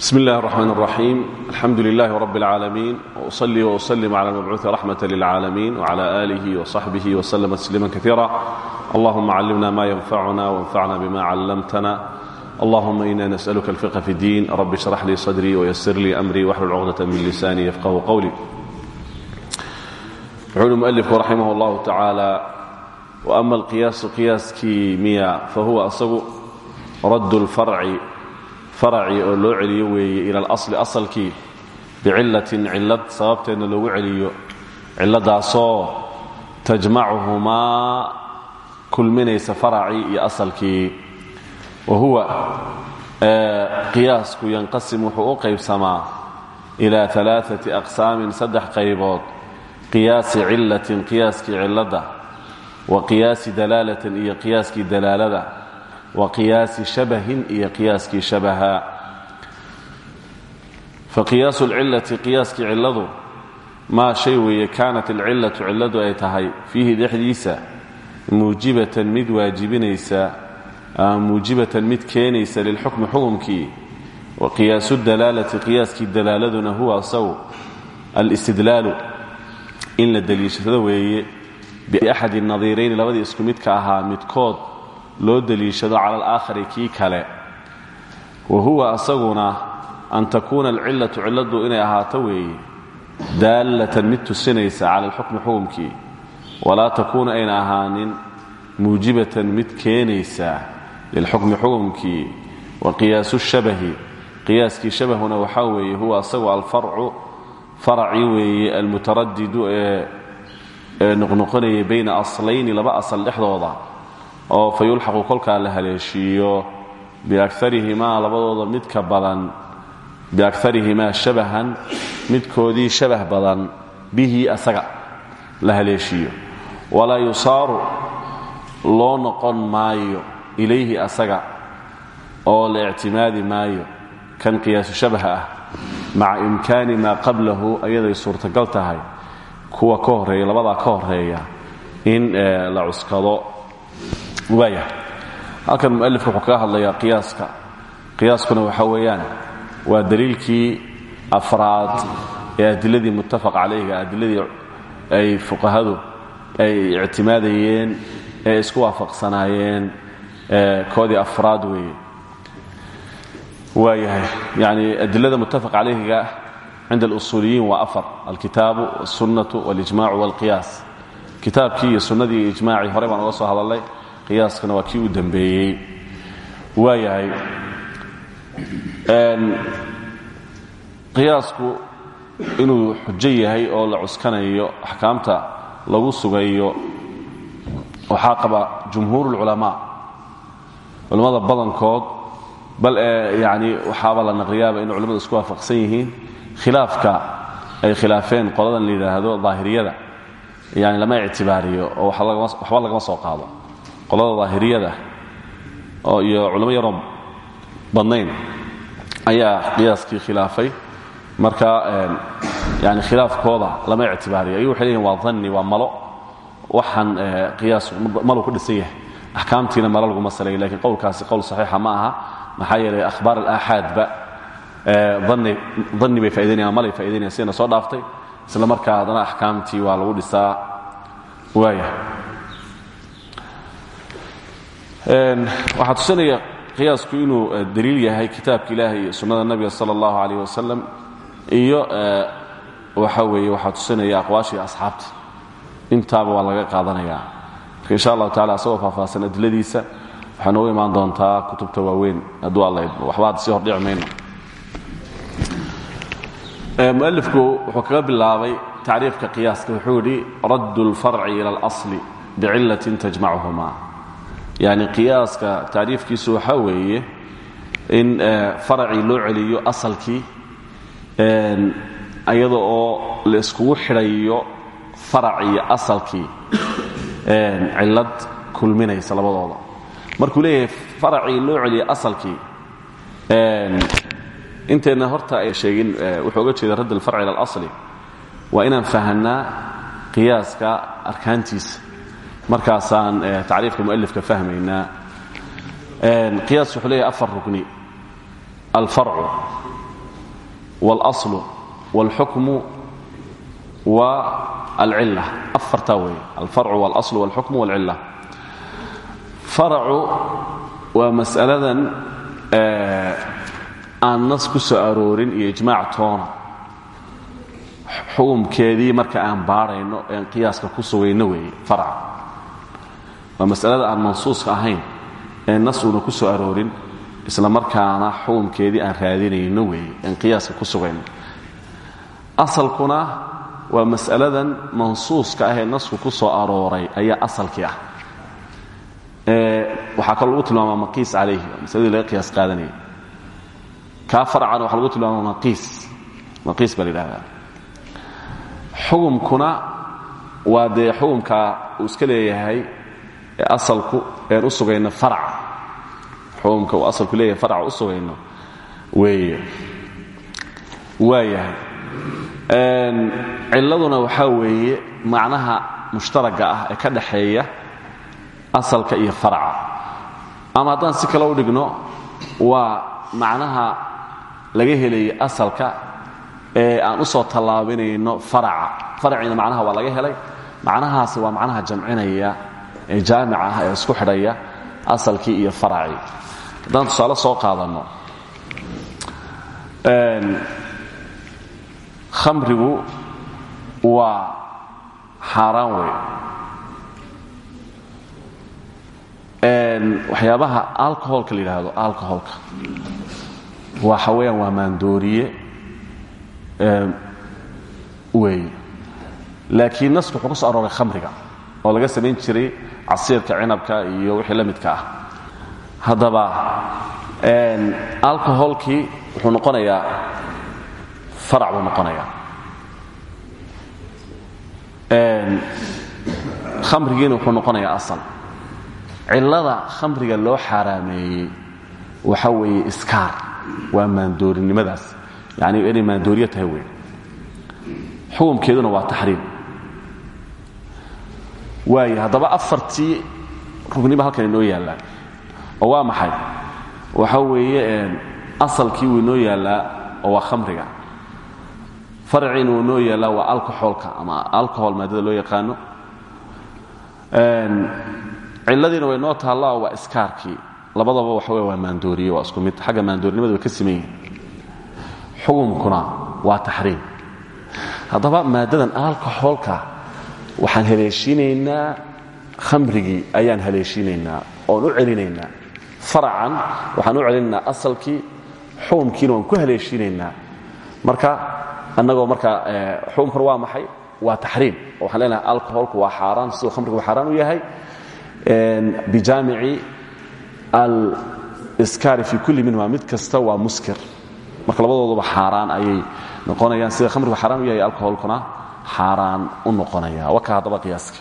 bsm اllah الرحmn الرaxيim alxamdu لlah رb العaalamiin وأصلي وأsلم عlى المبcuuثi رحmaة للعaalamiin وعlى آlih وصaxbih وsلم تسليima kaثيirا اllahuma cلمna ma ynfacuna وانfacna bma cلمtna اllahuma إna نsأlka الفقه في الdin rb اشhrح lii صdrي وysr lii أmrي wxlul cqدة min lisani yfqhu qwlي wuxuuhi muأlifku raximah اllahu taعaalى وأma اlqiyaasu qiyaaskii miya fahuwa asagu radd الfarci faracii oo loo celiyo weeye ila alasli asalkii bicillatin cillad sababteedna loogu celiyo cilladaasoo tajmacuhumaa kulminaysa faracii iyo asalkii. Wa huwa qiyaasku yanqasim wuxuu u qaybsamaa ilaa alaaati aqsaamin saddex qaybood. Qiyaasi cillatin qiyaaskii cilladda wa qiyaasi dalaalatin iyo qiyaaskii dalaalada wa qiyaasi shabahin iyo qiyaaskii shabaha. Fa qiyaasu lcillati qiyaaskii cilladu maa shay weeye kaanat alcillatu cilladu ay tahay fiihi dhexdiisa muujibatan mid waajibinaysa muujibatan mid keenaysa lilxukmi xukumkii. Wa qiyaasu dalaalati qiyaaskii dalaaladuna huwa asagu alistidlaalu in la deliishado weeye biaxadi nadiirayni labadii isku midka ahaa midkood loo deliishado cala alaakhari kii kale. Wa huwa asaguna an takuuna alcillatu cilladu inay ahaato weeye daallatan mid tusinaysa cala alxukmi xukumkii. Walaa takuuna ayna ahaanin muujibatan mid keenaysa lilxukmi xukumkii. Wa qiyaasu shabahi qiyaaskii shabahuna waxaa weeye huwa asagu alfarcu faracii weeye almutaradidu ee noqnoqonayay bayna aslayni laba asal dhexdooda oo fa yulxaqu kolkaa la haleeshiiyo biakarihimaa labadooda midka badan biakarihimaa shabahan midkoodii shabah badan bihi asaga la haleeshiiyo. Walaa yusaaru loo noqon maayo ilayhi asaga oo la ictimaadi maayo kan qiyaasu shabaha ah maca imkaani maa qablahu ayaday suurtagal tahay kuwa ka horreeya labadaa ka horreeya in la cuskado mubaayaha halkan mualifka wuxuu kaga hadlayaa qiyaaska. Qiyaaskuna waxa weeyaan waa daliilkii afraad ee adiladii muttafaq calayhiga adiladii ay fuqahadu ay ictimaadayeen ee isku waafaqsanaayeen koodii afraad weeye. Waayahay yani adilada muttafaq calayhiga cinda alusuuliyiin waa afar alkitaabu wasunnatu walijmacu walqiyaas. Kitaabkii iyo sunnadii ijmaacii horey baan oga soo hadallay qiyaaskana waa kii u dambeeyey. Waayahay qiyaasku inuu xujo yahay oo la cuskanayo axkaamta lagu sugayo waxaa qaba jumhuur اlculamaa culammada badankood bal yani waxaaba la naqliyaaba in culamadu isku waafaqsan yihiin khilaafka ay khilaafeen qoladan la yidhaahdo daahiriyada. Yani lama ictibaariyo oo waxba lagama soo qaado qolada daahiriyada oo iyo culamo yaroo badnayn ayaa qiyaaskii khilaafay. Marka yani khilaafkooda lama ictibaariyo. Ayuu waxay leeyihiin waa danni waa malo. Waxaan qiyaas malu ku dhisan yahay. Axkaamtiina malo laguma salay lakiin qowlkaasi qowl saxiixa ma aha. Maxaa yeelay ahbaar alaaxaadba danni bay faidaynayan malay faidaynayan sidayna soo dhaaftay. Isla markaa haddana axkaamtii waa lagu dhisaa. Waaya waxaa tusinaya qiyaasku inuu daliil yahay kitaabka ilaahay iyo sunnada nabiga sala allahu calayh wasalam iyo waxa weeye waxaa tusinaya aqwaashii asxaabta. Intaaba waa laga qaadanaya. Insha allahu tacala asagoo faahfaahsan adiladiisa waxaa noogu imaan doontaa kutubta waaweyn. Hadduu alla waxba hadda sii hordhici mayno. Mualifku wuxuu kaga bilaabay tacriifka qiyaaska. Wuxuu yidhi raddu اlfarci ila اlasli bicillatin tajmachumaa yani qiyaaska tacriifkiisu waxaa weeye in faracii loo celiyo asalkii iyada oo la iskugu xidhayo farac iyo asalkii cillad kulminaysa labadooda. Markuu leeyahay faracii loo celiyo asalkii inteenna horta ay sheegin wuxuu oga jeeda radd alfarci ila alasli waa inaan fahanaa qiyaaska arkaantiisa markaasaan tacriifka mualifka fahmaynaa qiyaas wuxuu leeyahay afar rugni alfarcu wاlأصlu wاlxukmu wa alcila afartaa weeye alfarcu wاlasl wاlxukmu wاlcila faracu waa mas'aladan aan nas ku soo aroorin iyo ijmaac toona xukumkeedii marka aan baadhayno ean qiyaaska ku sugayno weeye farca waa masalada aan mansuuska ahayn ee nas ku soo aroorin isla markaana xukumkeedii aan raadinayno weeye aan qiyaaska ku sugayno. Asalkuna waa mas'aladan mansuuska ah ee ku soo arooray ayaa asalkii ah. Waxaa kaloo lagu tilmaama maqiis calayhi waa masaladii qiyaas qaadanaya kaa farcana waxaa lagu tilmaama maqiis maqiis baa la waa dee xukumka uu iska leeyahay asalku een u sugayno farca xukumka uu asalku leeyahay farca u sugayno. Weeye. Waayahay. Cilladuna waxaa weeye macnaha mushtaraga ah ee ka dhaxeeya asalka iyo farca ama haddaan si kale u dhigno waa macnaha laga helayay asalka ee aan u soo tallaabinayno faraca. Faraciina macnaha waa laga helay. Macnahaasi waa macnaha jamcinaya ee jaamica ah ee isku xidhaya asalkii iyo faracii haddaan tusaale soo qaadanno khamrigu waa xaaraan wey waxyaabaha alcoholka la alcoholka waxa weeyaan waa maandooriye weeye laakiin nasku wuxuu ku khamriga oo laga samayn jiray casiirka cinabka iyo wixii la midka ah. Haddaba alcoholkii wuxuu noqonayaa farac buu noqonayaa. Khamrigiina wuxuu noqonayaa asal. Cillada khamriga loo xaaraameeyey waxa weeye iskaar. Waa maandoorinimadaas yani inay maandooriyo tahay wey xukumkeeduna waa taxriim waay haddaba afartii rugniba halkan inoo yaallaan oo waa maxay? Waxa weeye asalkii wuu yaallaa oo waa khamriga. Farciina wuu inoo waa alcoholka ama alcohol maadada loo yaqaano. Cilladiina way noo taallaa waa iskaarkii. Labadaba waxa wey waa maandooriye waa isku mid. Xagga maandoorinimada ka siman xukumkuna waa taxriim. Haddaba maaddadan alcoholka waxaan haleeshiinaynaa khamrigii ayaan haleeshiinaynaa oon u celinaynaa. Faracan waxaan u celinaynaa asalkii xukumkiina waan ku haleeshiinaynaa marka annagoo marka xukumkuna waa maxay? Waa taxriim. Waxaan leenahay alcoholku waa xaaraan siduu khamrigu xaaraan u yahay. Bijaamici aliskaari fi kulli minhuma mid kasta waa muskir. Marka labadooduba xaaraan ayay noqonayaan sida khamrigu xaaraan u yahay alcoholkuna xaaraan u noqonaya. Waka haddaba qiyaaska.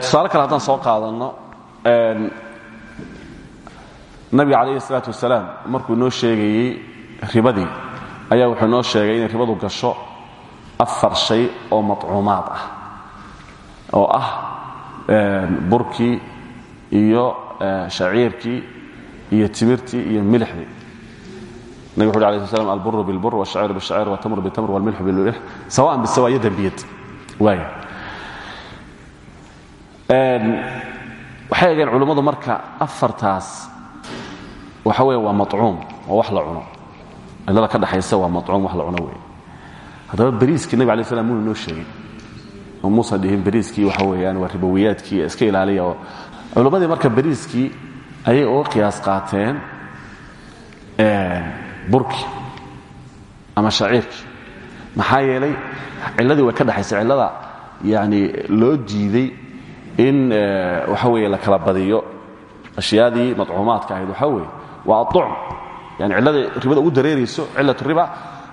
Tusaale kale haddaan soo qaadanno nabiga calayhi salaatu wasalaam markuu noo sheegayey ribadii ayaa wuxuu noo sheegay inay ribadu gasho afar shay oo matcuumaad ah. Oo ah burkii iyo shaciirkii iyo timirtii iyo milixdii nabig wxu ui sl alburu bilbur washacir bishacir wtamr btamr wlmilxu bilmilx sawaan bisawa iyo dembiyad waaya ehm, waxay eegeen culummadu marka afartaas waxa weeye waa macuum waa wax la cuno. Cidlada ka dhaxaysa waa macuum wax la cuno weeye. Haddaba beriiskii nabig alay slam muu inoo sheegay. Oo muusan dhihin beriiskii waxa weeyaan waa ribowiyaadkii iska ilaaliya oo culummadii marka beriiskii ayay uga qiyaas qaateen ehm, burki ama shaciirkii maxaa yeelay cilladii way ka dhaxaysa cillada yani loo diiday in waxa weeye la kala badiyo ashyaadii maطcuumaadka ahayd waxaa weeye waa aلطucm yani cilladai ribada ugu dareerayso cilaة الriba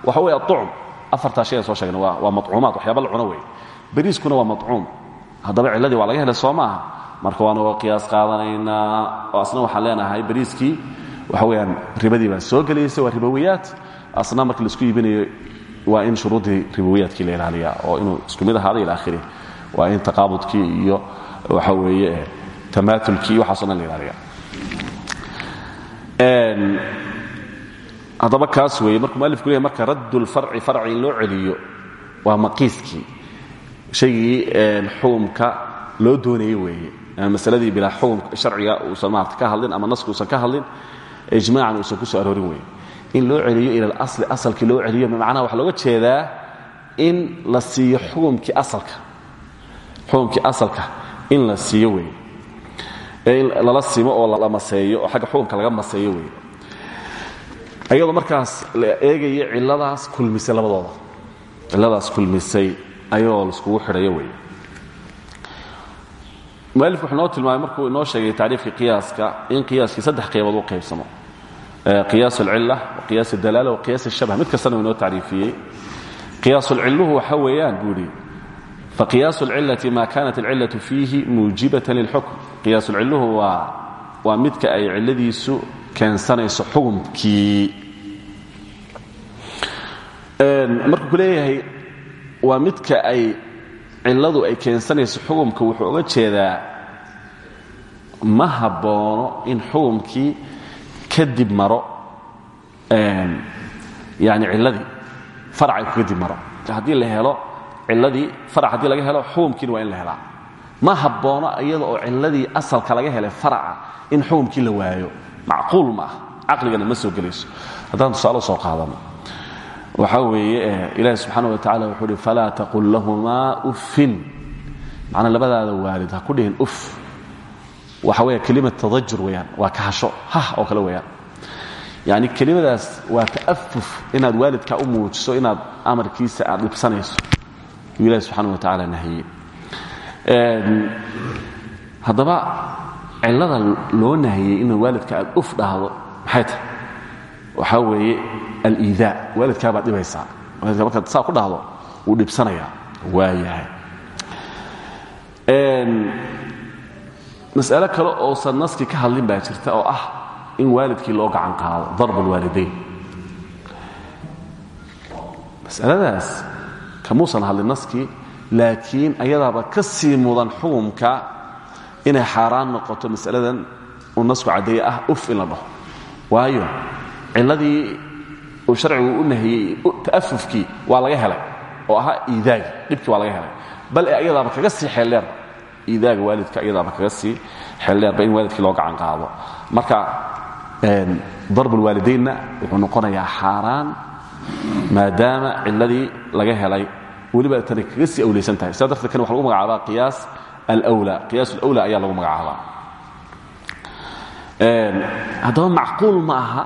waxa weye aلطucm afartaa shay aan soo sheegna waa maطcuumaad waxyaaba la cuno wey beriiskuna waa maطcuum haddaba cilladii waa laga helay soo maaha marka waan uga qiyaas qaadanaynaa oo asna waxaan leenahay beriiskii waxa weyaan ribadii baa soo gelaysa waa ribowiyaad asna marka la isku iibinayo waa in shuruuddii ribowiyaadkii la ilaaliyaa oo inuu isku mid ahaada ila akhiri. Waa in taqaabudkii iyo waxa weeye tamaatulkii waxaaso dhan la ilaaliya haddaba kaas weeye markuu mualifku leeyahy marka radd lfarci farci in loo celiyo waa maqiiskii. Shaygii xukumka loo doonayey weeye. Masaladii bilaa xukum sharciga uusan maarata ka hadlin ama naska uusan ka hadlin ijmaacan uusan ku soo aroorin weeye in loo celiyo ila alasli asalkii loo celiyo macnaha waxaa looga jeedaa in la siiyo xukumkii asalka. Xukumkii asalka in la siiyo weeye lala simo oo la maseeyo oo xagga xukumka laga maseeyo weeye ayadoo markaas la eegaya ciladaas kulmisay labadooda. Ciladaas kulmisay ayagoo laiskugu xidhayo weeye mualifku wuxuu noo tilmaamay markuu inoo sheegay tacriifkii qiyaaska in qiyaaskii saddex qaybood u qaybsamo qiyaas alcila waqiyaas adalaala waqiyaas ashabh mid kastana uu inoo tacriifiyey. Qiyaasulcilluhu waxa weeyaan buu idhi faqiyaas alcilati ma kanat alcilatu fiihi muujibatan lilxukm. Qiyaasulcilluhu waa waa midka ay cilladiisu keensanayso xukumkii markuu ku leeyahay waa midka ay cilladu ay keensanayso xukumka wuxuu oga jeedaa ma habboono in xukumkii kadib maro yani cilladii faracay ku kadib maro. Haddii la helo cilladii farac haddii laga helo xukumkiina waa in la helaa. Ma habboono iyada oo cilladii asalka laga helay faraca in xukumkii la waayo. Macquul ma ah ma soo gelayso. Haddaan tusaale soo qaadano. Waxaa weeye ilaahi subxaana wa tacala wuxuu uhi taqul lahumaa uffin. Macnaa labadaada waalid ha ku dhihin uf waxa weya kelimad tadajur weeyaan waa kahasho hah oo kale weeyaan. Yacni kelimadaas waa ta'afuf inaad waalidkaa u muujiso inaad amarkiisa aad dhibsanayso. Yuu ilahi subxaana wa tacaala nahiyey haddaba cillada loo nahiyey in waalidka aad uf dhahdo maxay tahay? Waxaa weeye aliidaa waalidkaa baad dhibaysaa. Waalidka markaad saa ku dhahdo wuu dhibsanayaa waayahay mas'alo kale oosan naskii ka hadlin baa jirta oo ah in waalidkii loo gacan qaado darb alwaalidayn masaladaas kamuusan hadlin naskii laakiin ayadaaba ka sii mudan xukumka inay xaaraan noqoto masaladan uu nasku caddeeye ah uf in la dhaho. Waayo cilladii uu sharcigu u nahiyey ta'afufkii waa laga helay oo ahaa iidaagi dhibkii waa laga helay. Bal e ayadaaba kaga sii xeeldheerba iidaaga waalidka ayadaaba kaga sii xeeldheerba in waalidkii loo gacan qaado. Marka darbulwaalidaynna wuxuu noqonayaa xaaraan maadaama cilladii laga helay weliba tani kaga sii awlaysan tahay. Sidaa darteed kan waxa lagu magacaabaa qiyaas alwla qiyaas alawla ayaa lagu magacaabaa. Haddaba macquul ma aha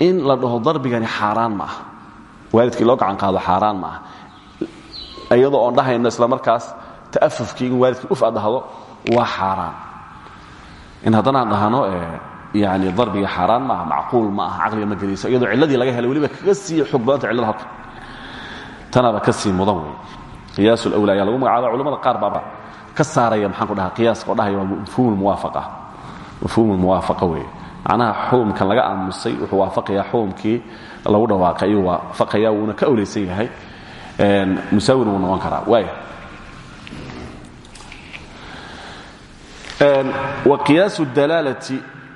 in la dhaho darbigani xaaraan ma aha. Waalidkii loo gacan qaado xaaraan ma aha. Iyadoo oon dhahayno isla markaas ta'afufkii in waalidkii uf aad dhahdo waa xaaraan. In haddanaan dhahno yani darbiga xaaraan ma aha macquul ma aha caqliga ma gelayso iyadoo cilladii laga helay weliba kaga sii xoog badanta cillada halka tanaba ka sii mudan wey qiyaas alawla ayaa lagu magacaaba culamada qaar baaba ka saaraya maxaan ku dhahaa qiyaaska oo dhahaya waa mafhuum lmuwaafaqa mafhuum lmuwaafaqa weeye. Macnaha xukumkan laga aamusay wuxuu waafaqayaa xukumkii lagu dhawaaqay ayuu waafaqaya wuuna ka awlaysan yahay. Musaawir wuu noqon karaa. Waaya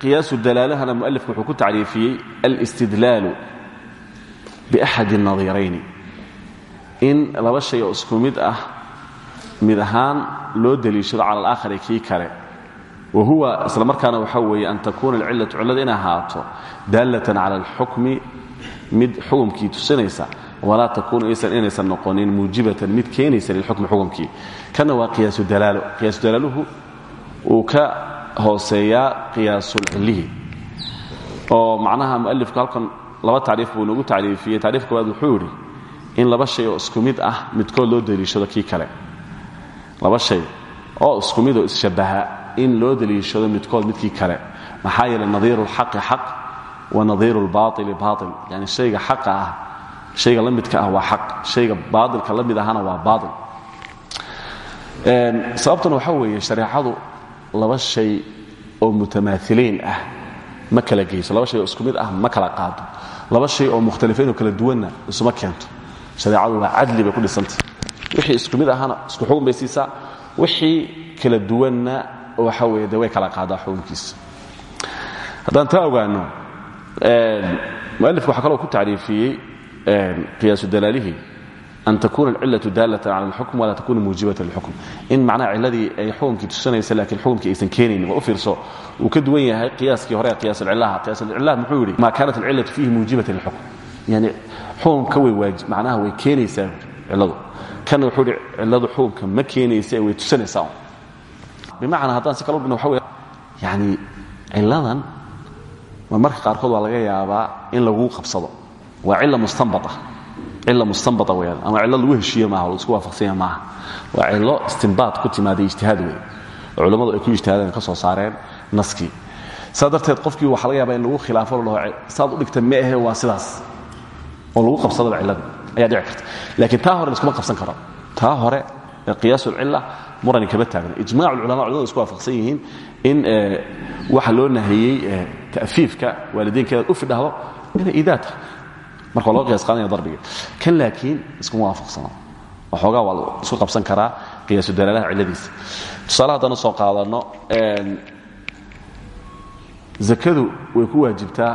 qiyaasu dalaalahana mualifku wuxuu ku tacriifiyey alistidlaalu biaxadi الnadirayni in laba shay oo isku mid ah mid loo deliishado cala alaakhari kii kale. Wa huwa isla markaana waxaa weeye an takuuna alcillatu cillada inay ahaato daallatan cala alxukmi mid xukumkii tusinaysa. Walaa takuunu inaysan noqonin muujibatan mid keenaysa lilxukmi xukumkii. Kana waa qiyaasu dalaalo qiyaasu dalaaluhu uu ka hooseeyaa qiyaasulcillihi oo macnaha mualifku halkan laba tacriif buu noogu tacriifiyey. Tacriif koowaad wuxuu in laba shay oo isku mid ah midkood loo deliishado kii kale. Laba shay oo isku mid oo isshabbaha in loo deliishado midkood midkii kale. Maxaa yeelay nadiiru lxaqi xaq wa nadiiru lbaaili baail yani shayga xaqa ah shayga la midka ah waa xaq. Shayga baailka la mid ahana waa baail sababtan waxaa weeye shareecadu laba shay oo mutamaaileyn ah ma kala geyso. Laba shay oo isku mid ah ma kala qaado laba shay oo mukhtalifayn oo kala duwanna isuma keento. Shareecadu waa cadli bay ku dhisantah wixii isku mid ahana isku xukun bay siisaa. Wixii kala duwanna waxa weye de way kala qaadaa xukunkiisa haddaan taa ogaano mualifku waxaa kaloo ku tacriifiyey qiyaasu dalaalihi an takuna alcilatu daalatan cala alxukm walaa takuna muujibatan lilxukm in macnaha ciladii ay xukumkii tusanaysa laakiin xukumkii aysan keenaynin waa u fiirso uu ka duwan yahay qiyaaskii hore qiyaas alcilaha qiyaas alcilah muxuu yidhi ma kaanat alcilatu fiihi muujibatan lilxukm yani xukumka way waajib macnaha way keenaysaa ciladu kana wuxuu yidhi ciladu xukumka ma keenaysa ee way tusanaysaa bimacnaa haddaan si kala u dhigno waxa wey yani ciladan marmarka qaarkood waa laga yaabaa in laguu qabsado waa cila mustanbaa cila mustanbaa weyaan ama cilo lagu heshiiye maaha o isku waafaqsanya maaha. Waa cilo istinbaad ku timaaday ijtihaad wey oo culammadu ay ku ijtihaadeen ka soo saareen naskii saa darteed qofkii waxaa laga yaaba in lagu khilaafo la dhaho saad u dhigta ma ahe waa sidaas. Oo lagu qabsadaba cilladii ayaa dhici karta. Laakiin taa hore laiskuma qabsan karo. Taa hore qiyaas ulcila murani kama taagna ijmac ulama culamadu isku waafaqsan yihiin in waxa loo nahiyey ta'fiifka waalidiinkeedaad u fidhahdo inay idaa tahay marka loo qiyas qaadanaya darbiga. Kan laakiin iskuma waafaqsano. Waxoogaa waa isku qabsan karaa qiyaasu dalaalaha cilladiisa tusaale haddana soo qaadanno zakadu way ku waajibtaa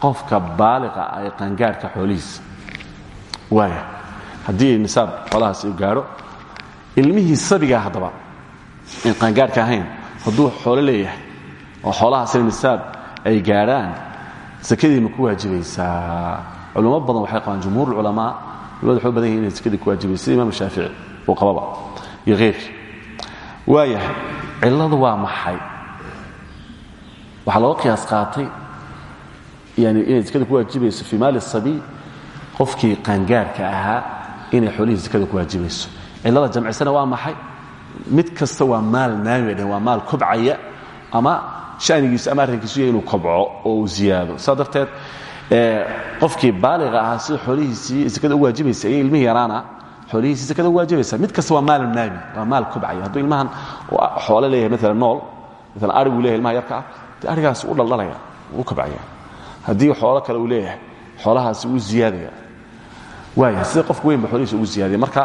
qofka baaliqa ay qangaarhka xoolihiisa. Waaya haddii nisaab xoolahaasi uu gaadho ilmihii sabigaa haddaba in qaangaarhka ahayn hadduu xoolo leeyahay oo xoolahaasina nisaab ay gaadhaan sakadii ma ku waajibaysaa culamo badan waxay qabaan jumhuur culamaa culamadu waxay badan yihiin inay sakadii ku waajibaysa sida imaam shaafici uu qababa iyo keyrkii waayahay cilladu waa maxay? Waxaa looga qiyaas qaatay yani inay sakada ku waajibayso fii maali sabiy qofkii qaangaarhka ahaa inay xoolihii sakada ku waajibayso cillada jamcisana waa maxay? Mid kasta waa maal naami bay waa maal kobcaya ama shanigiisu ama arrinkiisu ya inuu kobco oo uu ziyaado qofkii baaliqa ahaa sida xoolihiisii sakada u waajibaysa iyo ilmihii yaraana xoolihiisii sakada u waajibaysa mid kasta waa maalu naami waa maal kobcaya hadduu ilmahan xoolo leeyahay maalan nool maalan ariguu leeyahay ilmaha yarka dee arigaasi u dhaldhalaya u kobcaya haddii xoolo kale uu leeyahay xoolahaasi wuu ziyaadaya. Waaya sida qofka weyn ba xoolihiisa ugu ziyaadaya. Marka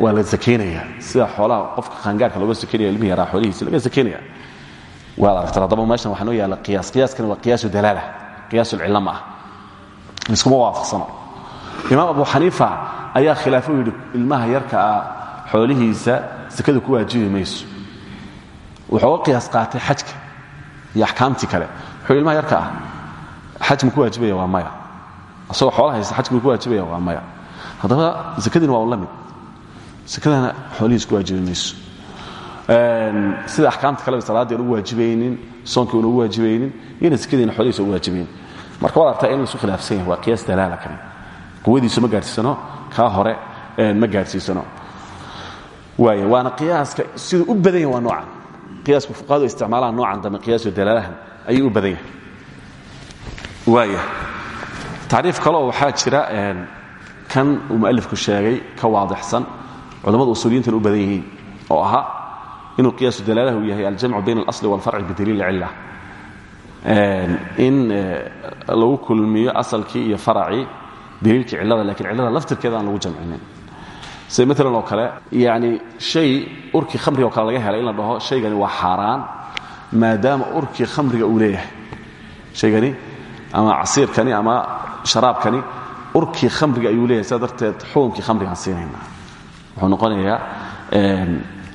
waa la sakaynaya sida xoolaha qofka qaangaarka looga sakeynaya ilmihi yaraa xoolihiisa laga sakaynaya waad aragtaan haddaba meeshan waxaa noo yaalla qiyaas. Qiyaaskani waa qiyaasu dalaala qiyaas ulcilla ma ah. Iskuma waafaqsano. Imaam abu xaniifa ayaa khilaafo yidhi ilmaha yarka ah xoolihiisa sakada ku waajibi mayso. Wuxuu uga qiyaas qaatay xajka iyo axkaamtii kale. Wuxuu ilmaha yarka ah ku waajibaya waa maya. Asagoo xoola haysta xajka ku waajibaya waa maya. Haddaba sakadiina waa u sakadana xoolihiis ku waajibi sida axkaamta kaleba salaaddii aan ugu waajibaynin soonkii aan ugu waajibaynin iyona sakadiina xoolihiisa ugu waajibaynin marka waad artaa in laisu khilaafsan yahay waa qiyaas dalaala kani quwadiisu ma gaadhsiisano kaa hore ma gaadhsiisano waaya waana qiyaaska siduu u badan yahay waa noocan. Qiyaaska fuqahadu isticmaalaan noocan dambe qiyaasu dalaalahan ayuu u badan yahay. Waaya tacriif kale oo waxaa jira kan uu mualifku sheegay ka waadixsan culammadu usuuliyiintan u badan yihiin oo ahaa inuu qiyaasu dalaalaha uu yahay aljamcu bayn alasli walfarci bidaliil cilla. In lagu kulmiyo asalkii iyo faracii daliilkii cillada laakiin cillada laftirkeeda aan lagu jamcinin. Sida maalan oo kale yani shay urkii khamriga oo kale laga helay in la dhaho shaygani waa xaaraan maadaama urkii khamriga uu leeyahay. Shaygani ama casiirkani ama sharaabkani urkii khamriga ayuu leeyahay sidaa darteed xukunkii khamrigaan siinaynaa. Wuxuu noqonayaa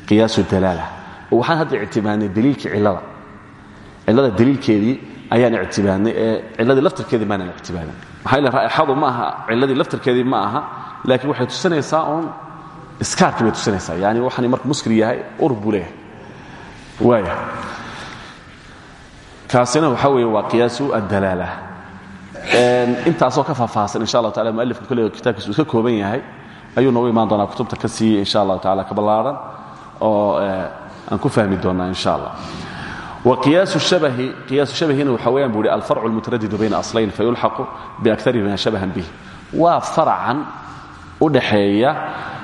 qiyaasu dalaala waxaan hadda ictibaadnay daliilkii cillada. Cillada daliilkeedii ayaan ictibaadnay ee cilladii laftirkeedii maanaan ictibaadan maxaa yeele raa'ixadu ma aha cilladii laftirkeedii ma aha laakiin waxay tusinaysaa uun iskaarkii bay tusinaysaa. Yani waxani marka muskir yahay ur buu kaasina waxaa weeye waa qiyaasu addalaala. Intaasoo ka faahfaahsan insha allah tacala mualifka kolley kitaabkiisu iska kooban yahay ayuu noogu imaan doonaa kutubta ka siiyey insha allahu tacala ka ballaaran oo aan ku fahmi doonaa in sha allah iyaashabahina waxa weyaan bu hi alfarcu lmutaradidu bayna aslayn fayulxaqu biakarihima shabahan bih waa faracan u dhaxeeya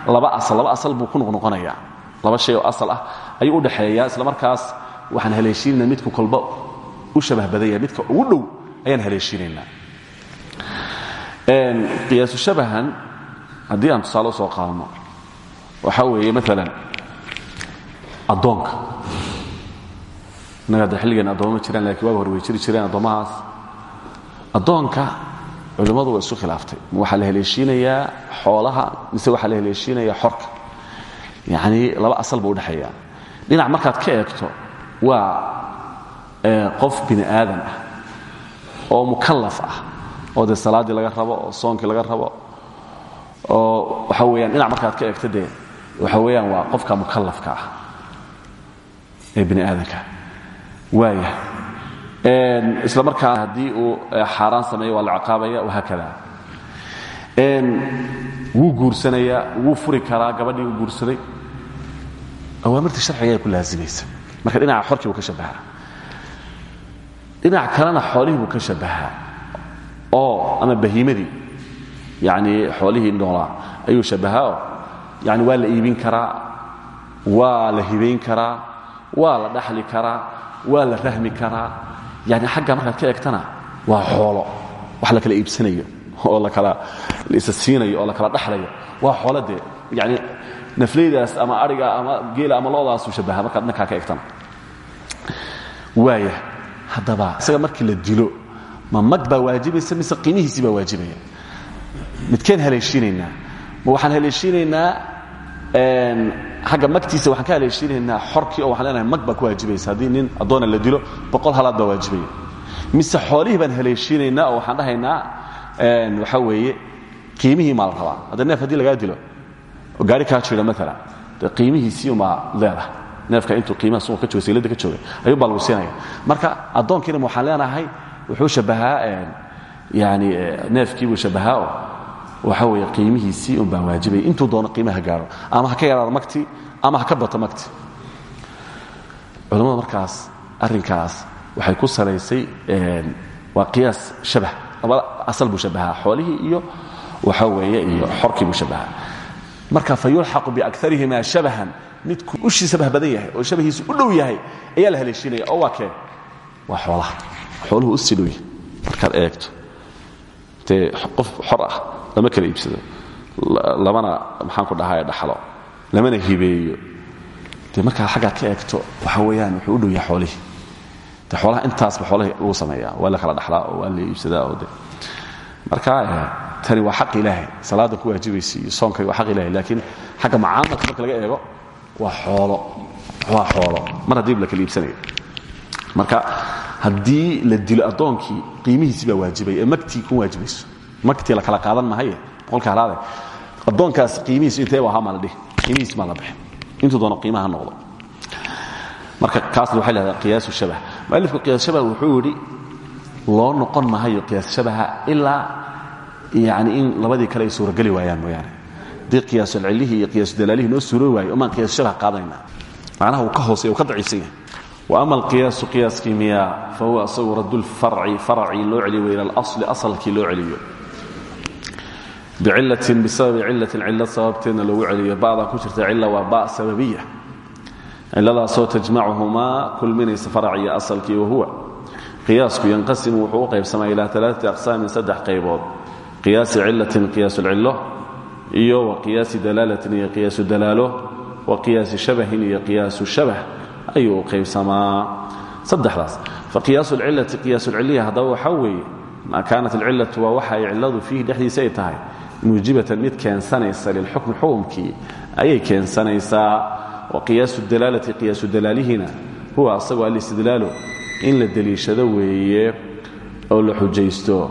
laba asal laba asal buu ku noqnoqonaya laba shay oo asal ah ayuu u dhaxeeyaa isla markaas waxaan haleeshiinaynaa midku kolba u shabah badan midka ugu dhow ayaan haleeshiinaynaa qiyaasu shabahan haddii aan tusaale u soo waxa weeye maalan addoonka innaga hadda xilligan addooma ma jiraan lakiin waaga hore way jiri jireen addoommahaas addoonka culimmadu way isu khilaaftay. Waxaa la haleeshiinayaa xoolaha mise waxaa la haleeshiinayaa xorka. Yacnii laba asal buu udhexeeya dhinac markaad ka eegto waa qof bini aadan ah oo mukallaf ah oo dee salaaddii laga rabo oo soonkii laga rabo oo waxa weyaan dhinac markaad ka eegto dee waxa weeyaan waa qofka mukallafka ah ee bini aadanka waaya isla markaa haddii uu xaaraan sameeyo waa la ciqaabaya wahaakada wuu guursanayaa wuu furi karaa gabadhii uu guursaday. Awaamirta sharciga ay ku laazimaysa marka dhinaca xorkii buu ka shabahaa dhinac kalena xoolihii buu ka shabahaa oo ama bahiimadii yani xoolihii noolaa ayuu shabahaa yani waa la iibin karaa waa la hibayn karaa waa la dhaxli karaa waa la rahmi karaa. Yani xagga markaad ka eegtana waa xoolo wax la kala iibsanayo oo lakala isa siinayo oo la kala dhaxlayo. Waa xoolo dee yani naflaydaas ama ariga ama geela ama loodaasuu shabaha markaad dhankaa ka eegtana. Waaya haddaba isaga markii la dilo ma mag baa waajibaysa mise qiimihiisii baa waajibaya? Midkeen haleeshiinaynaa? Ma waxaan haleeshiinaynaa agga magtiisa waxaan ka haleeshiinaynaa xorkii oo waxaan leenahay mag baa ku waajibaysa haddii nin addoona la dilo boqol halaad baa waajibaya. Mise xoolihii baan haleeshiinaynaa oo waxaan dhahaynaa waxa weeye qiimihii maa la rabaa. Hadda neef haddii lagaa dilo oo gaari kaa jira maalan dee qiimihiisii umaa leedahay. Neefka intuu qiimaha suuqa ka jooga saylada ka joogay ayuu baa lagu siinaya. Marka addoonkiina waxaan leenahay wuxuu shabahaa yani neefkiibuu shabahaa oo waxa weeye qiimihiisii un baa waajibaya intuu doono qiimaha gaaro. Ama ha ka yaraado magti ama ha ka bato magti culammadu markaas arrinkaas waxay ku salaysay waa qiyaas shabah labada asal buu shabahaa. Xoolihii iyo waxa weeye iyo xorkii buu shabahaa. Marka fa yulxaqu biakarihima shabahan. Midku ushii shabah badan yahay oo shabahiisu u dhow yahay ayaa la haleeshiinaya oo waa kee? Waa xoolaha. Xooluhu u sii dhow yahay. Eegto. Dee qof xor ah lama kala iibsado. Lamana maxaan ku dhahay dhaxlo. Lamana hibeeyo. Dee markaa xaggaad ka eegto waxa weeyaan wuxuu u dhow yahay xoolihii. De xoolaha intaasba xoolahii lagu sameeyaa. Waa la kala dhaxlaa oo waa iibsadaa de marka tani waa xaq ilaahay. Salaada ku waajibaysa soonka waa xaq ilahay laakiin xagga mucaamalka marka laga eego waa xoolo. Waa xoolo. Mar haddii la kala iibsanayo. Marka haddii la dilo addoonkii qiimihiisii baa waajibay ee ku waajibayso maktii la kala qaadan mahaye qolka halaade addoonkaas qiimihiis inteeba ahaa maa la dhihi qiimihiis maa la bixi intuu doono qiimaha ha noqdo. Marka kaasna waxay lahdaa qiyaasu shabah mualifku qiyaas shabah wuxuu yidhi loo noqon mahayo qiyaas shabaha ilaa yani in labadii kale ay suurageli waayaan mooyaane. Haddii qiyaasulcilihii iyo qiyaasudalaalihii noo suuroy waayo omaan qiyaas shabah qaadanayna macnaha uu ka hooseya uu ka daciisan yahay. Wama alqiyaasu qiyaaskii miya fahuwa asagu radulfarci faracii loo celiyo weyla alasli asalkii loo celiyo bicilatin bisababi cilatin cilad sababteedna loogu celiyo bacdaa ku jirta cilla waa ba sababiya ciladaasoo tajmacuhumaa kulminaysa faraciyo asalkii wahuwa qiyaasku yanqasimu wuxuu u qaybsamaya ilaa alaaati aqsaamin saddex qaybood qiyaasi cilatin qiyaasulcillo iyo wa qiyaasi dalaalatin iyo qiyaasu dalaalo wa qiyaasi shabahin iyo qiyaasu shabah ayuu u qaybsamaa saddexdaas fa qiyaasulcilati qiyaasulciliya haddaba waxaa weeye maa kaanat alcilatu waa waxa ay ciladu fiihi dhexdiisa ay tahay muujibatan mid keensanaysa lilxukmi xukumkii ayay keensanaysaa wa qiyaasu dalaalati qiyaasu dalaalihina huwa asagoo alistidlaalu in la deliishado weeye oo la xujaysto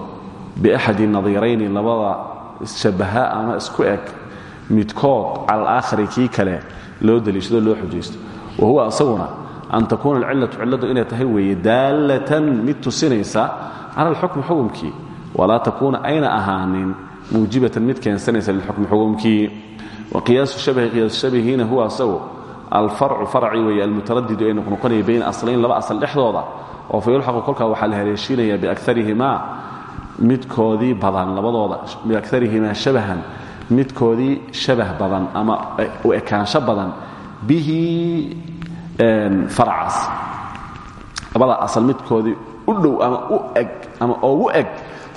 biaxadi nadiirayni labada isshabaha ama isku eg midkood cala alaakhari kii kale loo deliishado loo xujaysto. Wahuwa asaguna an takuuna alcilatu cilladu inay tahay weeye daallatan mid tusinaysa cala alxukmi xukumkii walaa takuuna ayna ahaanin muujibatan mid keensanaysa lilxukmi xukumkii. Wa qiyaasu shabahi qiyaasu shabahiina huwa asagu alfarcu farci weeye almutaradidu ee noqnoqonaya bayna aslayn laba asal dhexdooda. Oo fa yulxaqu kolkaa waxaa la haleeshiinaya biakarihimaa midkoodii badan labadooda biakarihimaa shabahan midkoodii shabah badan ama u ekaansho badan bihi faracaas labada asal midkoodii u dhow ama u eg ama oogu eg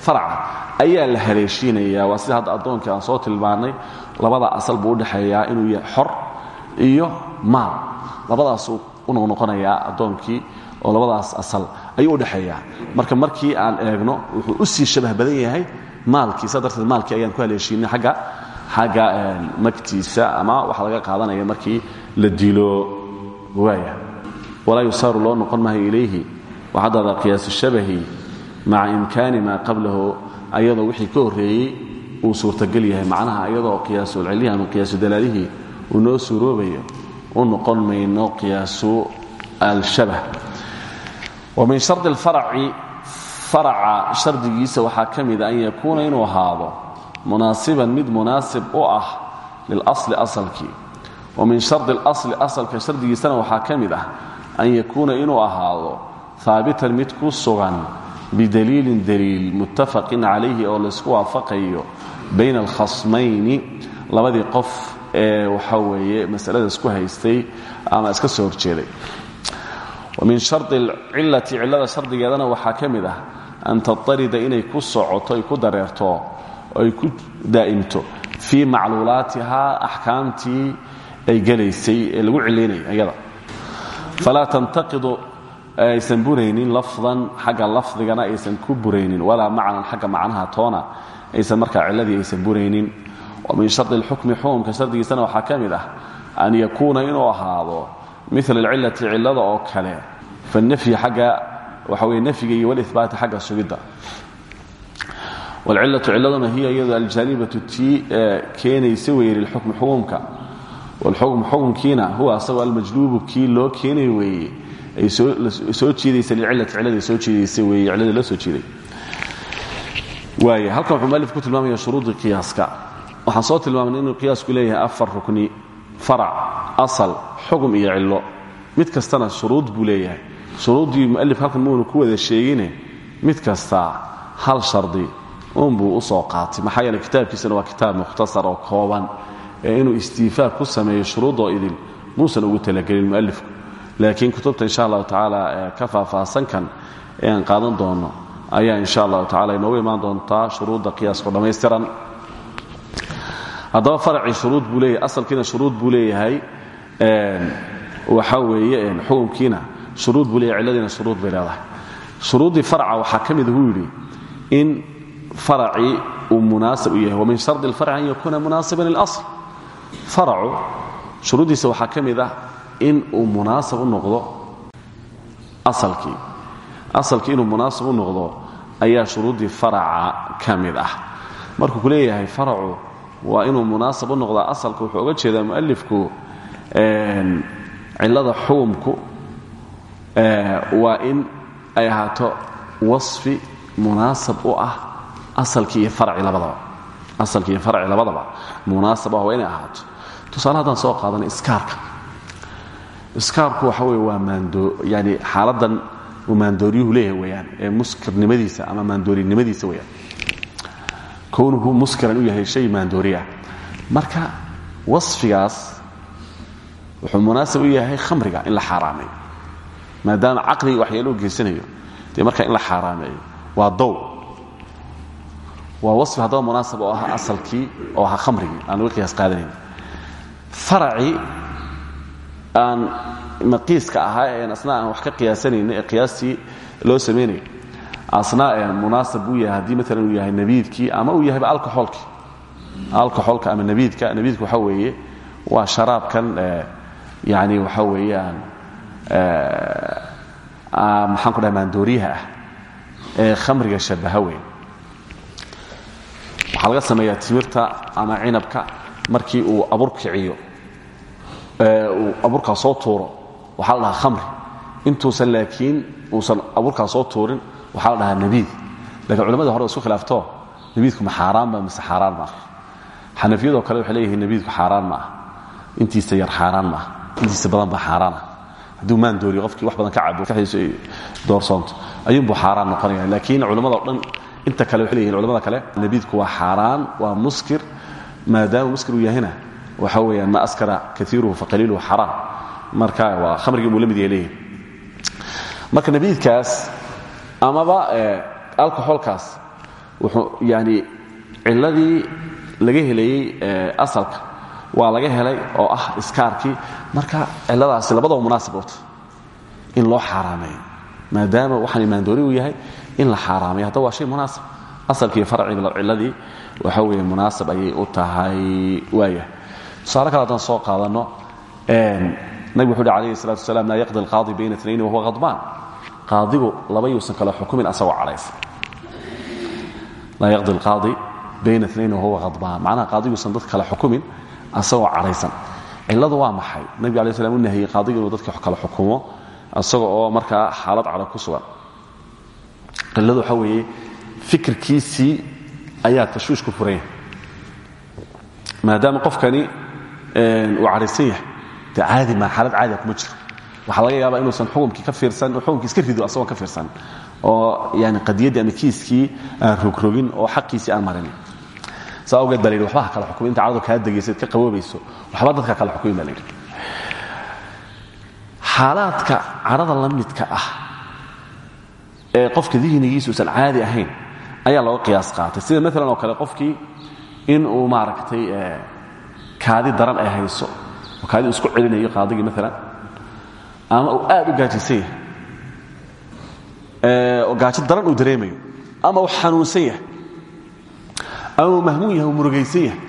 faraca ayaa la haleeshiinayaa waa sida hadda addoonkii aan soo tilmaannay labada asal buu udhexeeyaa inuu yahay xor iyo maal. Labadaasuu u noqnoqonayaa addoonkii oo labadaas asal ayuu udhexeeyaa marka markii aan eegno wuxuu u sii shabah badan yahay maalkii. Saa darteed maalkii ayaan ku haleeshiinay agga xagga magtiisa ama waxa laga qaadanaya markii la dilo. Waaya walaa yusaaru loo noqon maayo ilayhi waxadada qiyaasu shabahi maca imkaani maa qablahu ayadoo wixii ka horreeyey uu suurtagal yahay macnaha ayadoo qiyaasulcillihi ama qiyaasu dalaalihii uu noo suuroobayo u noqon mayno qiyaasu alshabah wa min shardi alfaraci faraca shardigiisa waxaa ka mida an yakuuna inuu ahaado munaasiban mid munaasib u ah lilasli asalkii wa min shardi alasli asalka shardigiisana haabitan mid ku sugan bidaliilin daliil muttafaqin calayhi oo laysku waafaqayo bayna alkhasmayni labadii qof ee waxa weeye masalada isku haystay ama iska soo horjeeday. Min shardi alcillati cillada shardigeedana waxaa ka mid ah an tatarida inay ku socoto ay ku dareerto ay ku daa'imto fii macluulaatihaa axkaamtii ay gelaysay ee lagu cilaynaya aysan buraynin lafdan xagga lafdigana aysan ku buraynin. Walaa macnan xagga macnaha toona aysan markaa cilladii aysan buraynin. Min shardi alxukmi xukumka shardigiisana waxaa ka mid ah an yakuuna inuu ahaado mila alcillati cillada oo kale. Fanafyi xagga waxa weye nafyiga iyo walibaati xagga sugidda. Wlcillatu cilladuna hiya iyado aljaanibatu tii keenaysa weeye lilxukmi xukumka. Wlxukm xukumkiina huwa asagoo almajluubu kii loo keenay weeye soo jiidaysa lilcillati cilladay soo jiidaysa weeye cilladii loo soo jiiday. Waaya halkan wuxuu mualif ku tilmaamaya shuruudii qiyaaska. Waxaan soo tilmaamnay inuu qiyaasku leeyahay afar rukni farac asal xukm iyo cillo. Mid kastana shuruud buu leeyahay. Shuruuddii mualif halkan muunu ku wada sheegine mid kastaa hal shardi unbuu u soo qaatay. Maxaa yeele kitaabkiisana waa kitaab mukhtasar oo kooban. Ee inuu istiifaaq ku sameeyo shuruuddoo idil muusan ugu talagelin mualifku laakiin kutubta insha allahu tacaala ka faahfaahsankan ee aan qaadan doono ayaa insha allahu tacala inoogu imaan doontaa shuruudda qiyaasko dhammaystiran. Haddaba faracii shuruud buu leeyahay asalkiina shuruud buu leeyahay waxa weeye xukumkiina shuruud buu leeyahay cilladiina shuruud bay leedahay. Shuruuddii farca waxaa ka mid uu yidhi in faracii uu munaasib u yahay wamin shardi alfarci an yakuuna munaasiban lilasl. Faracu shuruuddiisa waxaa ka mid ah in uu munaasib u noqdo asalkii. Asalkii inuu munaasib u noqdo ayaa shuruuddii faraca ka mid ah. Markuu ku leeyahay faracu waa inuu munaasib u noqdaa asalka wuxuu oga jeedaa mualifku cillada xukumku waa in ay ahaato wasfi munaasab u ah asalkii iyo farci labadaba. Asalkii iyo farci labadaba munaasab ah waa inay ahaato. Tusaale haddaan soo qaadanay iskaarka iskaarku waxa weye waa maando yani xaaladan uu maandooryuhu leeyahay weyaan ee muskirnimadiisa ama maandoorinimadiisa weyaan kownuhu muskiran u yahay shay maandooriya marka wasfigaas wuxuu munaasab u yahay khamriga in la xaaraameeyo maadaama caqliga waxyaalo u geysanayo. Dee marka in la xaaraameeyo waa dow waa wasfi haddaba munaasab oo ah asalkii oo ahaa khamrigii aan uga qiyaas qaadanayn. Faracii aan maqiiska ahaa ee asna aan wax ka qiyaasanayno ee qiyaastii loo samaynayo asna munaasab buu yahay haddii maalan uu yahay nabiidkii ama uu yahayba alcoholkii alcoholka ama nabiidka nabiidka waxa weeye waa sharaabkan yani waxa weeyaan maxaan ku dhaha maandooriyaha ah ee khamriga shabaha weyn. Waxaa laga sameeyaa timirta ama cinabka markii uu abur kiciyo uu aburkaa soo tuuro. Waxaa la dhahaa khamri intuusan laakiin uusan aburkaa soo tuurin waxaa la dhahaa nabiid lakiin culamada hore isku khilaafto. Nabiidku ma xaaraanba mise xaaraan maaha xanafiyadoo kale waxay leeyihiin nabiidku xaaraan ma intiisa yar xaaraan maaha intiisa badan baa xaaraana hadduu maan dooriyo qofkii wax badan ka cabo maskaxdiisu ay doorsoonto ayuunbuu xaaraan noqonaya. Laakiin culamada dhan inta kale waxay leeyihiin culamada kale nabiidku waa xaaraan waa muskir maadaama muskir yahayna waxa weeyaan ma askara kaiiruhu faqaliiluhu xaraam. Marka waa khamrigii buu la marka nabiidkaas amaba alcoholkaas wuxuu yani cilladii laga helayey asalka waa laga helay oo ah iskaarkii. Marka ciladaasi labadaba munaasib in loo xaaraameeyo maadaama waxaan imaandooni uu yahay in la xaaraamay. Haddaba waa shay munaasab asalkii farciga ciladii waxa weeye munaasab ayay u tahay waaya tusaale kale haddaan soo qaadanno nabig wuxu uhi alayhi salatu wasalaam laa yaqdi alqaadi bayna tnayn wahuwa khadbaan qaadigu laba yuusan kala xukumin asagoo cadhaysan laa yaqdi alqaadi bayna tnayn wahuwa khadbaan macnaha qaadiguusan dad kala xukumin asagoo cadhaysan. Cilladu waa maxay? Nabig alay slam u nahiyey qaadiga inuu dadka kala xukumo isaga oo markaa xaalad cadho ku sugan. Cilladu waxa weeye fikirkiisii ayaa tashwiish ku furan yahay. Maadaama qofkani uu cadhaysan yahay. De caadi maa xaalad caadiga kuma jiro. Waxaa laga yaabaa inuusan xukumkii ka fiirsan xukumkii iska rido asagoon ka fiirsan. Oo yani qadiyaddii ama kiiskii aan rogrogin oo xaqiisii aan marin saa awgeed baa la yidhi waxba ha kala xukumin inta cadadu kaa degaysayd ka qaboobayso waxba dadka kala xukumin baa la yidhi. Xaalaadka cadhada la midka ah ee qofka dihnigiisa uusan caadi ahayn ayaa looga qiyaas qaatay. Sida maalan oo kale qofkii in uu maaragtay kaadi daran ay hayso oo kaadi isku celinayo qaadigii maalan ama uu aad u gaajaysan yahay oo gaajo daran uu dareemayo ama uu xanuunsan yahay ama uu mahmuun yahay murugaysan yahay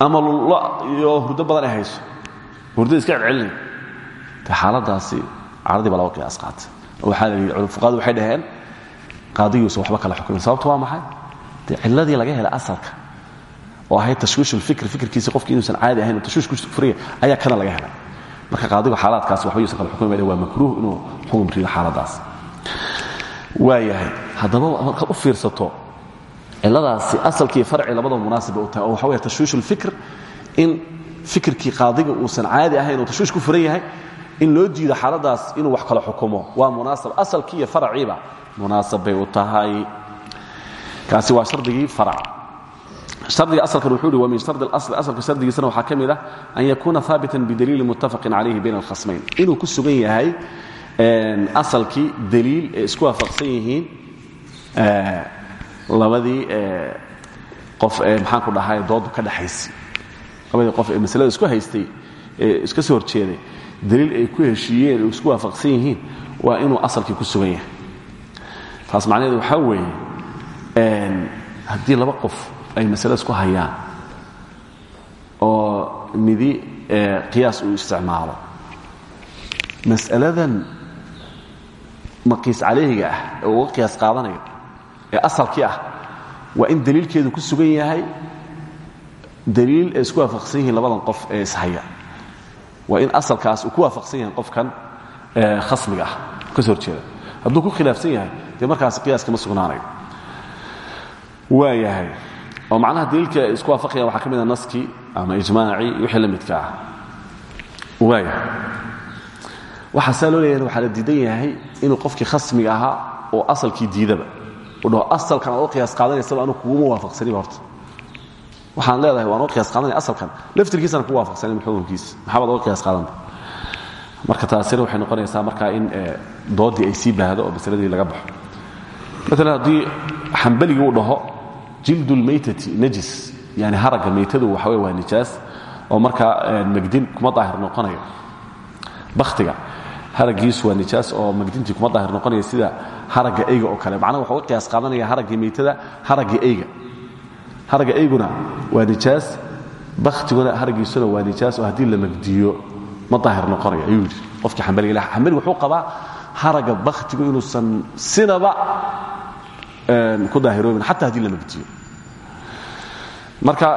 ama lulo iyo hurdo badan ay hayso hurdada iska celcelinaya de xaaladaasi caradii baa looga qiyaas qaatay. La yidhi fuqahadu waxay dhaheen qaadiyuusan waxba kala xukumin sababtu waa maxay? Dee laga helay asalka oo ahayd tashwiish ulfikr fikirkiisi qofki inuusan caadi ahayn oo tashwiish ku furiya ayaa kana laga helay marka qaadigu xaalaadkaas waxba yuusan kala xukumin waa makruuh inuu xukum rido xaaladaas. Waayahay haddaba markaad u fiirsato ciladaasi asalkii farci labadaba munaasiba u tahay oo waxa wey tashwiish ulfikr in fikirkii qaadiga uusan caadi ahayn oo tashwiish ku furan yahay in loo diido xaaladaas inuu wax kala xukumo. Waa munaasab asalkii iyo faraciiba munaasab bay u tahay. Kaasi waa shardigii farac hardiga asalkan wuxuu hi wa min shardi اlasl asalka shardigiisana waxaa ka mid ah an yakuuna haabitan bidaliili muttafaqin calayhi bayna alkhasmayn. Inuu ku sugan yahay asalkii daliil ay isku waafaqsan yihiin labadii qof ee maxaan ku dhahay doodu ka dhaxaysay. Labadii qof ee masalada isku haystay ee iska soo horjeeday daliil ay ku heshiiyeen oo isku waafaqsan yihiin waa inuu asalkii ku sugan yahay. Taas macnaheedu waxaa weeye haddii laba qof ay masale isku hayaan oo midi qiyaas uu isticmaalo. Mas'aladan maqiis calayhiga ah ee uga qiyaas qaadanayo ee asalkii ah waa in daliilkeedu ku sugan yahay daliil ay isku waafaqsan yihiin labadan qof ee ishaya waa in asalkaas uu ku waafaqsan yahay qofkan khasmiga ah. Ka soo horjeeda. Hadduu ku khilaafsan yahay dee markaasi qiyaaska ma sugnaanayo. Waa yahay oo macnaha daliilka isku waafaqayaan waxaa ka mid a naskii ama ijmaacii wixii la midka ah. Waaya waxaa saa loo leeyahay waxaa la diidan yahay inuu qofkii khasmiga ahaa oo asalkii diidaba u dhaho asalkan aad u qiyaas qaadanaysaba anu kuguma waafaqsaniba horta. Waxaan leedahay waan uga qiyaas qaadanaya asalkan laftirkiisana kugu waafaqsanin xukunkiisa maxabaad uga qiyaas qaadanta marka taasina waxay noqonaysaa markaa in doodii ay sii baahdo oo masaladii laga baxo. Maalan haddii xambaligii uu dhaho jild lmaytati najis yani haragga maytadu waxa waa nijaas oo markaa magdin kuma daahir noqonayo. Bakhtiga haraggiisu waa nijaas oo magdintii kuma daahir noqonaya sida haragga eyga oo kale. Macnaha waxa uga qiyaas qaadanaya haraggii maytada haraggii eyga. Haragga eyguna waa nijaas bakhtiguna haraggiisuna waa nijaas oo haddii la magdiyo ma daahir noqonayo ayuu yidhi. Qofkii xambaliga ilaha xambaliga wuxuu qabaa haragga bakhtigu inuusan sinaba ku daahiroobin xata haddii la magdiyo marka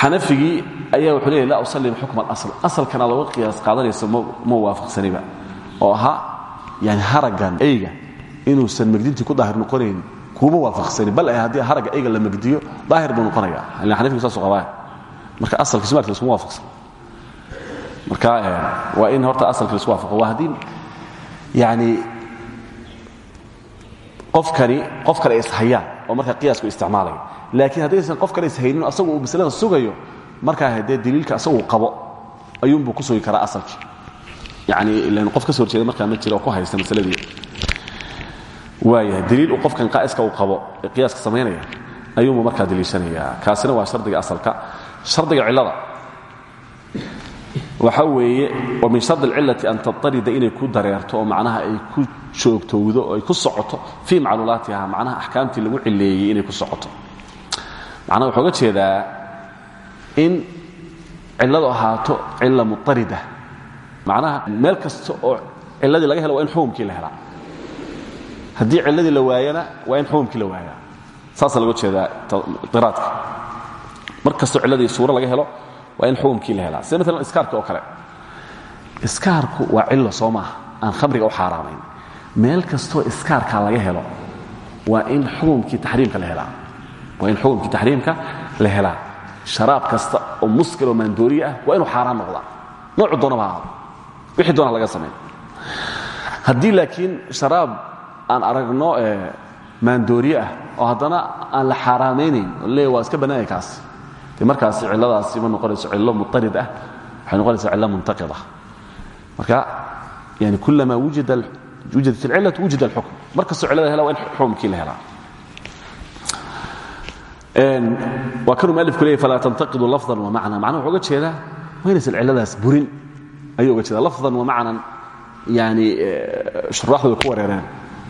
xanafigii ayaa wuxuu leeyahy laa usallim xukma alasl. Asalkana looga qiyaas qaadanayso ma waafaqsaniba. Oo ahaa yani haraggan eyga inuusan magdintii ku daahir noqonayn kuma waafaqsanin bal haddii haragga eyga la magdiyo daahir buu noqonaya ila xanafigu saasu qabaa. Marka asalkiisu marka laisuma waafaqsan. Marka waa in horta asalka la isku waafaqo. Waa haddii yani qofkani qof kale ishayaan oo markaa qiyaasku isticmaalaya laakiin haddaysan qof kale ishaynin asagu uu masalada sugayo markaa haddee daliilka asagu qabo ayuunbuu ku sugi karaa asalkii yani ilan qof ka soo horjeeda markaa ma jira ku haysta masaladii. Waayahay daliil uu qofkan qaa'iska uu qabo qiyaaska samaynaya ayuunbuu markaa daliishanayaa kaasina waa shardiga asalka shardiga cillada waxa weeye wa min shard alcillati an tatarida inay ku dareerto oo macnaha ay ku joogtowdo oo ay ku socoto fii macluulaatiha macnaha axkaamtii lagu cileeyey inay ku socoto. Macnaha waxaa uga jeedaa in cilladu ahaato cilla mutarida. Macnaha meel kasta oo cilladii laga helo waa in xukumkii la helaa. Haddii cilladii la waayana waa in xukumkii la waayaa. Saasa laga jeedaa iraadka mar kastoo cilladii suuro laga helo waa in xukumkii la helaa. Sida maalan iskaarka oo kale. Iskaarku waa cillo soo maaha. Aan khamriga u xaaraamayn. Meel kastoo iskaarka laga helo waa in xukumkii taxriimka la helaa. Waa in xukumkii taxriimka la helaa. Sharaab kasta oo muskil oo maandooriye ah waa inuu xaaraan noqdaa. Noocu doonaba ahaado wixii doona laga samayn haddii laakiin sharaab aan aragno maandooriye ah oo haddana aan la xaaraamaynayn oo leeya waa iska bannaanya kaas de markaasi cilladaasi ma noqonayso cillo mutarid ah waxay noqonaysaa cillo muntaqida marka yani kullama wujidat alcillatu wujida alxukm mar kastoo cillada hela waa in xukumkii la helaa. Waa kanuu mualifku leeyay falaa tantaqidu lafdan wa macna macnaha wuxuu uga jeedaa waa inaysan cilladaas burin. Ayuu uga jeeda lafdan wa macnan. Yani shuraaxdu way ku wareereen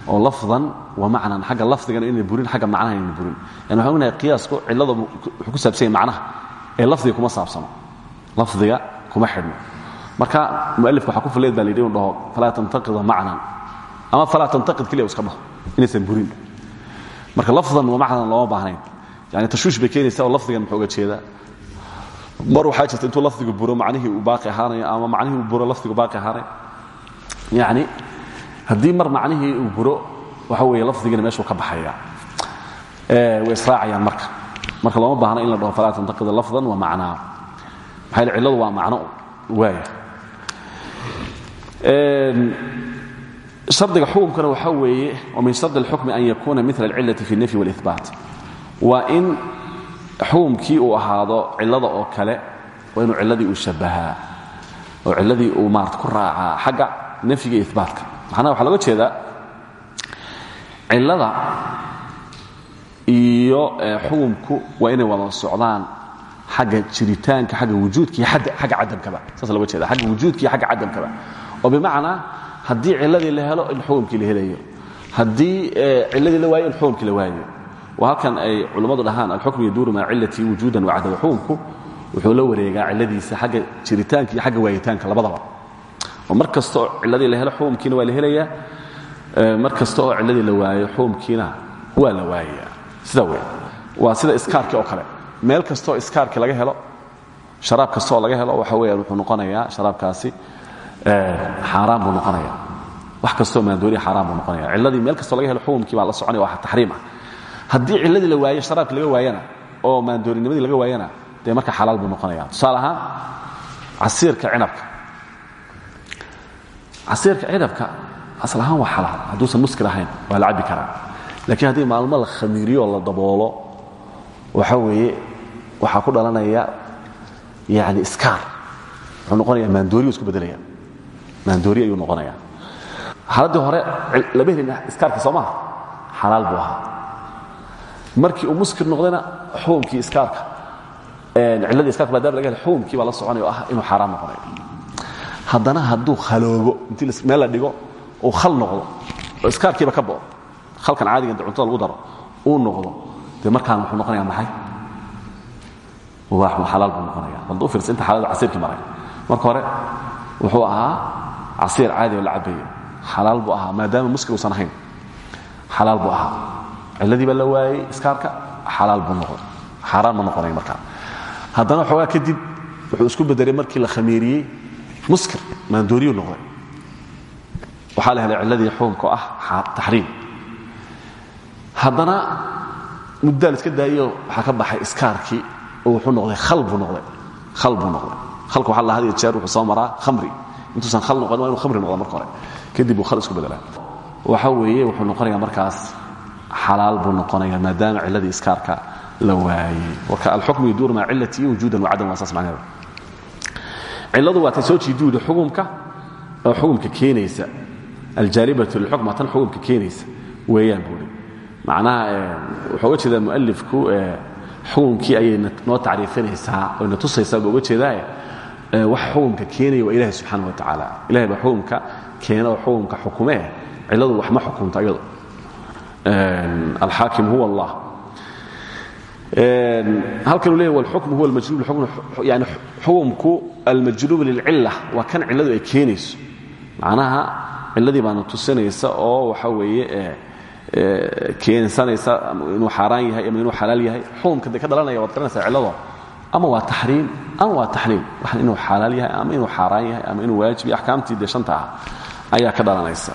oo lafdan wa macnan xagga lafdigana inay burin xagga macnaha inay burin. Yani waxaan ognahay qiyaasku cillada wuxuu ku saabsan macnaha ee lafdiga kuma saabsano lafdiga kuma xidhno. Marka mualifka waxaa ku fileed baa la yidhi inu dhaho falaa tantaqida macnan. Ama falaa tantaqid keliya iska dhaho inaysan burin. Marka lafdan wa macnan looma baahnayn. Yani tashwiish bay keenaysaa lafdigan muxuu uga mar waxaa jirta intuu lafdigu buro macnihii uu baaqi ahaanayo ama macnihii uu buro lafdigu baaqi ahaanayo yani haddii mar macnihii uu buro waxa weeye lafdigina meeshuu ka baxaya way israacayaan marka marka looma baahno in la dhaho falaa tantaqida lafdan wa macnaa maxaa yeel cilladu waa macno waaya shardiga xukumkana waxaa weeye wa min shardi اlxukmi an yakuuna mila alcillati fi اlnafyi wاlإhbaat waa in xukumkii uu ahaado cillada oo kale waa inuu cilladii uu shabahaa oo cilladii uu maarata ku raacaa xagga nafyiga iyo ihbaatka macnaha waxaa loga jeedaa cillada iyo xukumku waa inay wada socdaan xagga jiritaanka xagga wujuudka iyo cadamkaba. Saas loga jeeda xagga wujuudka iyo cadamkaba. Oo bimacnaa haddii cilladii la helo in xukumkii la helayo. Haddii cilladii la waayo xukumkii la waayo. Halkan ay culammadu dhahaan alxukm yaduuru maa cilatii wujuudan wacadama xukumku wuxuu la wareegaa cilladiisa xagga jiritaanka iyo xagga waayitaanka labadaba oo mar kasta oo cilladii la helo xukumkiina waa la helayaa mar kasta oo cilladii la waayo xukumkiina waa la waayayaa sida wey waa sida iskaarkii oo kale. Meel kastaoo iskaarkii laga helo sharaab kastaoo laga helo waxa weyaan wuxuu noqonayaa sharaabkaasi xaaraan buu noqonaya wax kastoo maandooriya xaaraan buu noqonaya cilladii meel kastoo laga helo xukumkii baa la soconaya waa taxriim ah haddii cilladii la waayo sharaabkii laga waayana oo maandoorinimadii laga waayana dee marka xalaal buu noqonaya tusaale ahaan casiirka cinabka casiirka cinabka asal ahaan waa xalaal hadduusan muskir ahayn waa la cabbi karaa. Laakiin haddii maalmo la khamiiriyo la daboolo waxa weeye waxaa ku dhalanaya yani iskaar. Wuxuu noqonaya maandooriyu isku bedelaya maandoori ayuu noqonaya xaaladdii hore lama helin iskaarka soo maha xalaal buu ahaa. Markii uu muskir noqdayna xukumkii iskaarka cilladii iskarka maadaama laga hel xukumkii baa la soconaya oo ah inuu xaaraan noqonayo haddana hadduu khaloobo intii meel la dhigo uu khal noqdo iskaarkiiba ka bao halkan caadiga inta cuntada lagu daro uu noqdo dee markaan wuxuu noqonaya maxay? Xalaal buu noqonaya bal u fiirsa inta xaalada casiirkii maray. Marka hore wuxuu ahaa casiir caadi oo la cabayo xalaal buu ahaa maadaama muskil uusan ahayn. Xalaal buu ahaa. Cilladii baa iskaarka xalaal buu noqday xaaraan ma noqonay markaa. Haddana xoogaa kadib wuxuu isku bedelay markii la khamiiriyey muskir maandooriyu noqday waxaa la helay cilladii xukumka oo ah taxriim haddana muddaa la iska daayo waxaa ka baxay iskaarkii oo wuxuu noqday khal buu noqday khal buu noqday khalka waxa la had iyo jeer wuxuu soo maraa khamri intuusan khal noqon waa inuu khamri noqda marka hore kadib uu khal isku bedelaa waxa weeye wuxuu noqonayaa markaas xalaal buu noqonaya maadaama cilladii iskaarka la waayey warka alxukmu yaduuru maa cilatii wujuudan wacadam waa saas macnaheeda cilladu waa tay soo jiiduuda xukumka oo xukumka keenaysa. Aljaalibatu lilxukm waa tan xukumka keenaysa weeyaan buuri macnaha wuxuu uga jeedaa mualifku xukunkii ayay noo tacriifinaysaa oyna tusaysaa buu uga jeedaaye wax xukumka keenaya waa ilahi subxaana wa tacaala ilahay baa xukumka keena oo xukumka xukumee cilladu wax ma xukunta iyado alxaakim huwa allah halkan uu leeyahy walxukmu huwa almajluub yani xukumku almajluub lilcilla waa kan cilladu ay keenayso. Macnaha cilladii baana tusinaysa oo waxa weeye keensanaysa inuu xaaraan yahay ama inuu xalaal yahay. Xukumka de ka dhalanaya waad garanaysaa cillado ama waa taxriim ama waa taxliil waxan inuu xalaal yahay ama inuu xaaraan yahay ama inuu waajib yahay axkaamtii dee shanta ah ayaa ka dhalanaysa.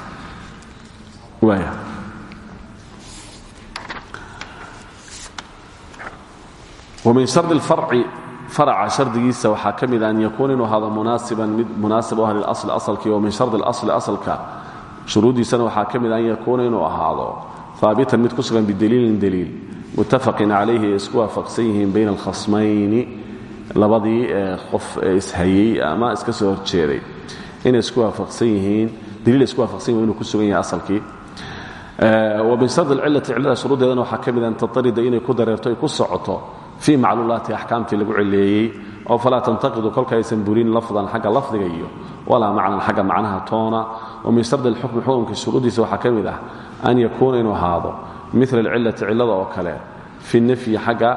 Waaya wamin shardi اlfarci faraca shardigiisa waxaa ka mid an yakuuna inuu ahaado munaasiban mid munaasib u ah lilasli asalkii wa min shardi اlasli asalka shuruuddiisana waxaa ka mid an yakuuna inuu ahaado haabitan mid ku sugan bidaliilin daliil muttafaqin calayhi ay isku waafaqsan yihiin bayna alkhasmayni labadii qof ishayey ama iska soo horjeeday. Inay isku waafaqsan yihiin daliil isku waafaqsan yihiin inuu ku sugan yahay asalkii. Wa min shardi alcillati cillada shuruuddeedana waxaa ka mid an tatarida inay ku dareerto ay ku socoto fii macluulaati axkaamtii lagu cileeyey oo falaa tantaqidu kolka aysan burin lafdan xagga lafdiga iyo walaa macnan xagga macnaha toona. Wa min shardi alxukmi xukumka shuruuddiisa waxaa ka mid ah an yakuuna inuu ahaado mila alcillati cillada oo kale fi nafyi xagga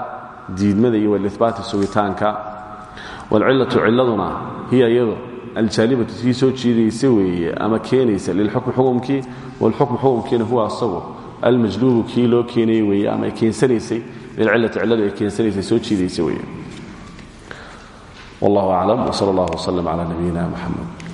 diidmada iyo walibaati sugitaanka. Waalcillatu cilladuna hiya iyado aljaalibatu tii soo jiidaysa weeye ama keenaysa lilxukmi xukumkii walxukmu xukumkiina huwa asagu almajluubu kii loo keenayey weeye ama ay keensanaysay lilcillati cilladu ay keensanaysay soo jiidaysa weeye. Wallahu aclam wsal allah wslm cala nabiyina muxamed